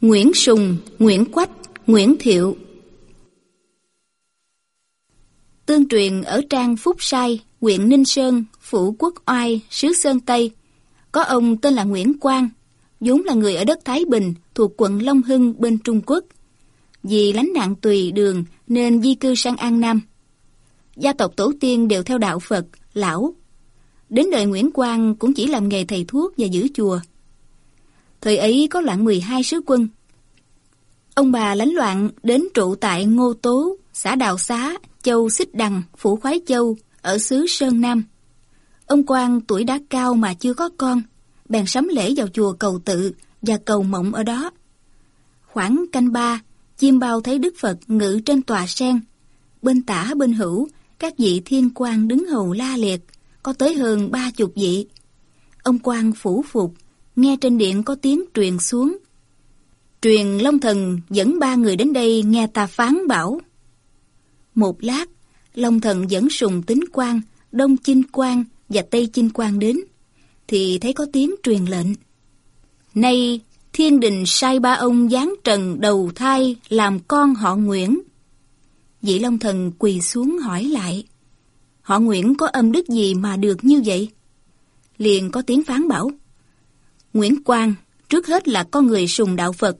Nguyễn Sùng, Nguyễn Quách, Nguyễn Thiệu Tương truyền ở trang Phúc Sai, huyện Ninh Sơn, phủ Quốc Oai, xứ Sơn Tây, có ông tên là Nguyễn Quang, vốn là người ở đất Thái Bình thuộc quận Long Hưng bên Trung Quốc. Vì lánh nạn tùy đường nên di cư sang An Nam. Gia tộc tổ tiên đều theo đạo Phật, lão. Đến đời Nguyễn Quang cũng chỉ làm nghề thầy thuốc và giữ chùa. Thời ấy có loạn 12 sứ quân. Ông bà lánh loạn đến trụ tại Ngô Tố, xã Đào Xá, Châu Xích Đằng, Phủ Khoái Châu, ở xứ Sơn Nam. Ông Quang tuổi đã cao mà chưa có con, bèn sắm lễ vào chùa cầu tự và cầu mộng ở đó. Khoảng canh ba, chim bao thấy Đức Phật ngự trên tòa sen. Bên tả bên hữu, các vị thiên quan đứng hầu la liệt, có tới hơn ba chục vị. Ông Quang phủ phục, nghe trên điện có tiếng truyền xuống. Truyền Long Thần dẫn ba người đến đây nghe ta phán bảo. Một lát, Long Thần dẫn sùng tính quan, đông chinh quan và tây chinh quan đến, thì thấy có tiếng truyền lệnh. Nay, thiên đình sai ba ông giáng trần đầu thai làm con họ Nguyễn. Vị Long Thần quỳ xuống hỏi lại. Họ Nguyễn có âm đức gì mà được như vậy? Liền có tiếng phán bảo. Nguyễn Quang, trước hết là con người sùng đạo Phật,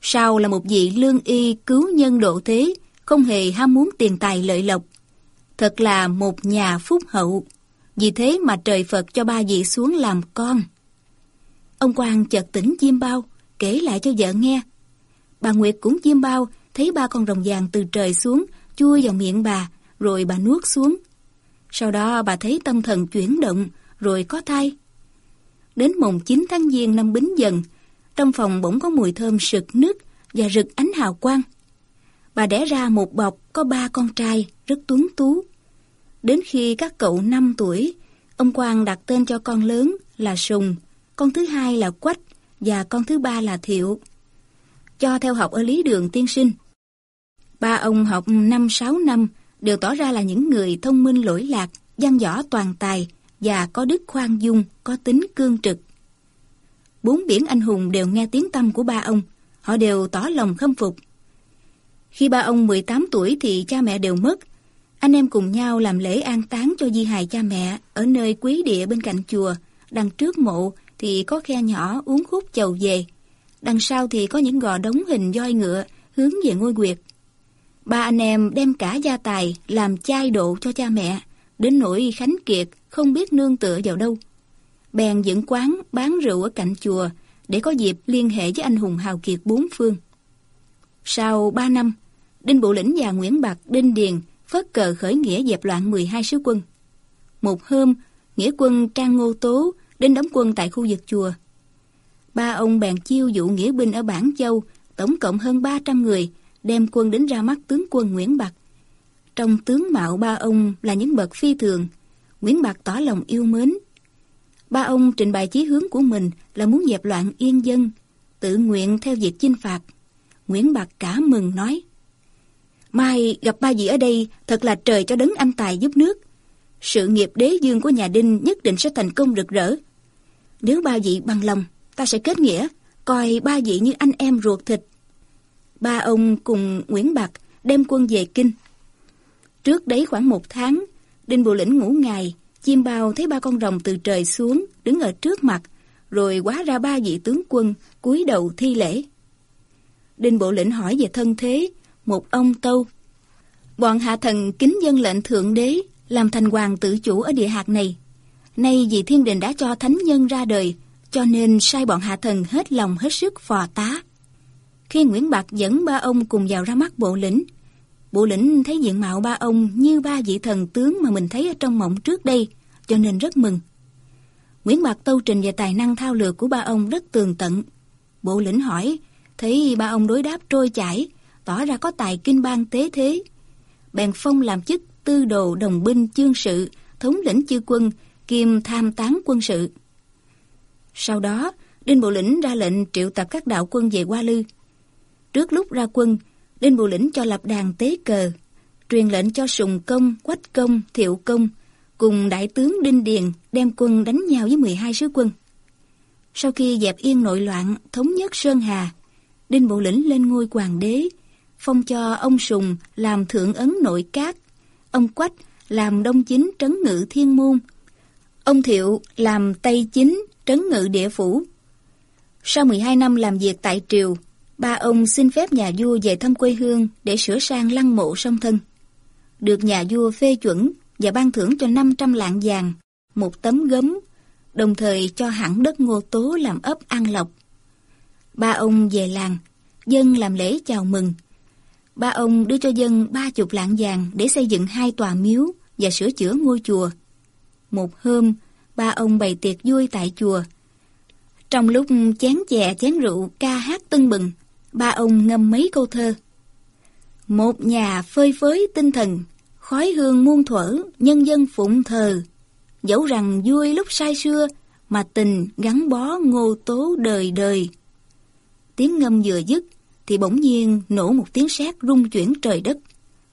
sau là một vị lương y cứu nhân độ thế, không hề ham muốn tiền tài lợi lộc. Thật là một nhà phúc hậu, vì thế mà trời Phật cho ba vị xuống làm con. Ông Quang chợt tỉnh chim bao, kể lại cho vợ nghe. Bà Nguyệt cũng chim bao, thấy ba con rồng vàng từ trời xuống, chui vào miệng bà, rồi bà nuốt xuống. Sau đó bà thấy tâm thần chuyển động, rồi có thai. Đến mùng 9 tháng Giêng năm Bính Dần, trong phòng bỗng có mùi thơm sực nức và rực ánh hào quang. Bà đẻ ra một bọc có ba con trai, rất tuấn tú. Đến khi các cậu 5 tuổi, ông Quang đặt tên cho con lớn là Sùng, con thứ hai là Quách và con thứ ba là Thiệu. Cho theo học ở Lý Đường Tiên Sinh. Ba ông học 5-6 năm đều tỏ ra là những người thông minh lỗi lạc, văn võ toàn tài và có đức khoan dung, có tính cương trực. Bốn biển anh hùng đều nghe tiếng tâm của ba ông, họ đều tỏ lòng khâm phục. Khi ba ông 18 tuổi thì cha mẹ đều mất. Anh em cùng nhau làm lễ an táng cho di hài cha mẹ ở nơi quý địa bên cạnh chùa. Đằng trước mộ thì có khe nhỏ uống khúc chầu về. Đằng sau thì có những gò đống hình voi ngựa hướng về ngôi quyệt. Ba anh em đem cả gia tài làm chai độ cho cha mẹ, đến nỗi Khánh Kiệt không biết nương tựa vào đâu. Bèn dựng quán bán rượu ở cạnh chùa để có dịp liên hệ với anh hùng hào kiệt bốn phương. Sau ba năm, Đinh Bộ Lĩnh và Nguyễn Bạc Đinh Điền phất cờ khởi nghĩa dẹp loạn 12 sứ quân. Một hôm, nghĩa quân Trang Ngô Tố đến đóng quân tại khu vực chùa. Ba ông bèn chiêu dụ nghĩa binh ở Bản Châu, tổng cộng hơn 300 người, đem quân đến ra mắt tướng quân Nguyễn Bạc. Trong tướng mạo ba ông là những bậc phi thường, Nguyễn Bạc tỏ lòng yêu mến. Ba ông trình bày chí hướng của mình là muốn dẹp loạn yên dân, tự nguyện theo việc chinh phạt. Nguyễn Bạc cả mừng nói, Mai gặp ba vị ở đây thật là trời cho đấng anh tài giúp nước. Sự nghiệp đế dương của nhà Đinh nhất định sẽ thành công rực rỡ. Nếu ba vị bằng lòng, ta sẽ kết nghĩa, coi ba vị như anh em ruột thịt. Ba ông cùng Nguyễn Bạc đem quân về Kinh. Trước đấy khoảng một tháng, Đinh Bộ Lĩnh ngủ ngày, chim bao thấy ba con rồng từ trời xuống, đứng ở trước mặt, rồi quá ra ba vị tướng quân, cúi đầu thi lễ. Đinh Bộ Lĩnh hỏi về thân thế, một ông tâu. Bọn hạ thần kính dân lệnh thượng đế, làm thành hoàng tự chủ ở địa hạt này. Nay vì thiên đình đã cho thánh nhân ra đời, cho nên sai bọn hạ thần hết lòng hết sức phò tá. Khi Nguyễn Bạc dẫn ba ông cùng vào ra mắt bộ lĩnh, bộ lĩnh thấy diện mạo ba ông như ba vị thần tướng mà mình thấy ở trong mộng trước đây, cho nên rất mừng. Nguyễn Bạc tâu trình về tài năng thao lược của ba ông rất tường tận. Bộ lĩnh hỏi, thấy ba ông đối đáp trôi chảy, tỏ ra có tài kinh bang tế thế. Bèn phong làm chức tư đồ đồng binh chương sự, thống lĩnh chư quân, kiêm tham tán quân sự. Sau đó, Đinh Bộ Lĩnh ra lệnh triệu tập các đạo quân về Hoa Lư. Trước lúc ra quân, Đinh Bộ Lĩnh cho lập đàn tế cờ, truyền lệnh cho Sùng Công, Quách Công, Thiệu Công, cùng đại tướng Đinh Điền đem quân đánh nhau với 12 sứ quân. Sau khi dẹp yên nội loạn, thống nhất Sơn Hà, Đinh Bộ Lĩnh lên ngôi hoàng đế, phong cho ông Sùng làm thượng ấn nội các, ông Quách làm đông chính trấn ngự thiên môn, ông Thiệu làm tây chính trấn ngự địa phủ. Sau 12 năm làm việc tại triều, ba ông xin phép nhà vua về thăm quê hương để sửa sang lăng mộ song thân. Được nhà vua phê chuẩn và ban thưởng cho 500 lạng vàng, một tấm gấm, đồng thời cho hẳn đất ngô tố làm ấp an lộc. Ba ông về làng, dân làm lễ chào mừng. Ba ông đưa cho dân ba chục lạng vàng để xây dựng hai tòa miếu và sửa chữa ngôi chùa. Một hôm, ba ông bày tiệc vui tại chùa. Trong lúc chén chè chén rượu ca hát tưng bừng, ba ông ngâm mấy câu thơ. Một nhà phơi phới tinh thần, khói hương muôn thuở, nhân dân phụng thờ. Dẫu rằng vui lúc say xưa, mà tình gắn bó ngô tố đời đời. Tiếng ngâm vừa dứt, thì bỗng nhiên nổ một tiếng sét rung chuyển trời đất,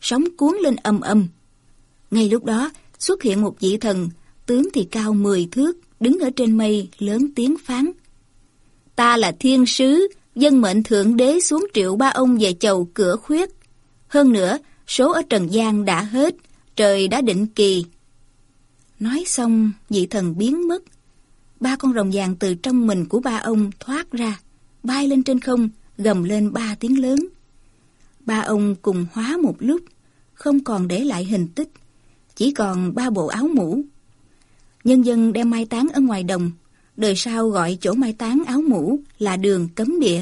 sóng cuốn lên âm âm. Ngay lúc đó, xuất hiện một vị thần, tướng thì cao mười thước, đứng ở trên mây, lớn tiếng phán. Ta là thiên sứ, dân mệnh thượng đế xuống triệu ba ông về chầu cửa khuyết. Hơn nữa, số ở Trần gian đã hết, trời đã định kỳ. Nói xong, vị thần biến mất. Ba con rồng vàng từ trong mình của ba ông thoát ra, bay lên trên không, gầm lên ba tiếng lớn. Ba ông cùng hóa một lúc, không còn để lại hình tích, chỉ còn ba bộ áo mũ. Nhân dân đem mai táng ở ngoài đồng, đời sau gọi chỗ mai táng áo mũ là đường cấm địa.